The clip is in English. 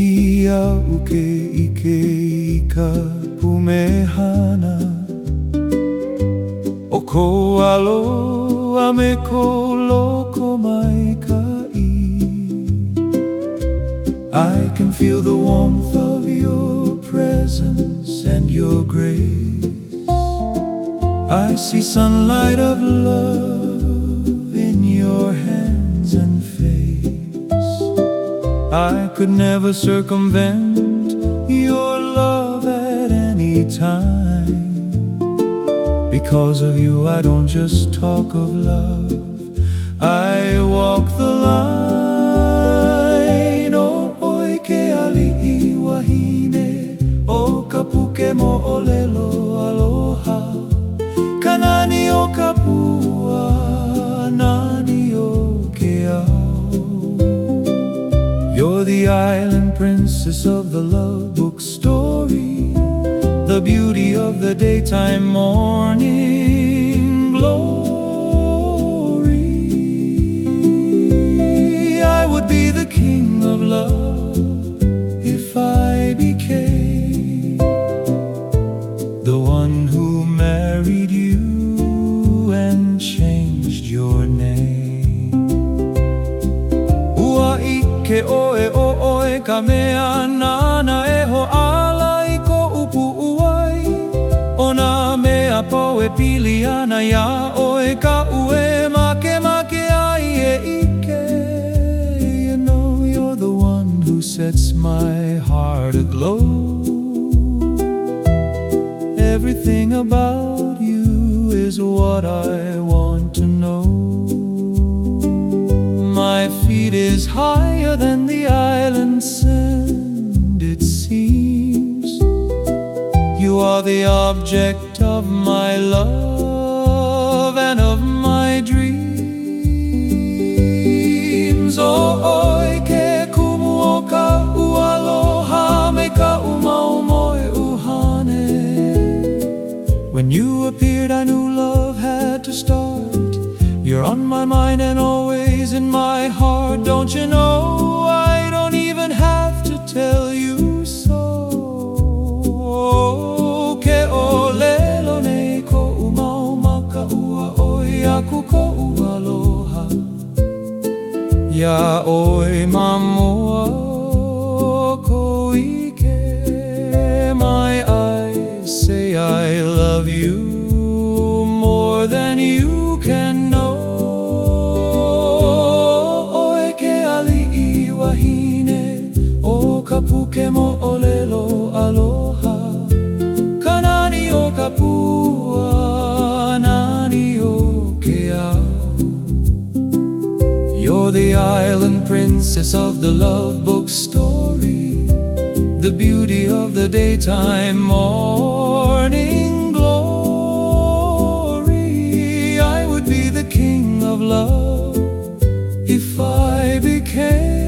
Hikia uke ike ika pumehana. O ko aloha ko loko mai I can feel the warmth of your presence and your grace. I see sunlight of love I could never circumvent your love at any time. Because of you, I don't just talk of love, I walk the line. O oike ali'i wahine, o kapuke mo olelo the island princess of the love book story the beauty of the daytime morning glory. I would be the king of love oe o oe ka mea nana e ho ala i ko upu uai. O na mea po e pili ana ia oe ka ue make make ai e ike. You know you're the one who sets my heart aglow. Everything about you is what I want feet is higher than the island sand, it seems. You are the object of my love my mind and always in my heart. Don't you know? I don't even have to tell you so. Ke olelo nei ko umau maka ua oi aku ko ualoha. Ya oi mamua wahine, o ka puke mo olelo aloha. Kanani o ka pua, nani o ke ao. You're the island princess of the love book story, the beauty of the daytime morning glory. I would be the king of love if I became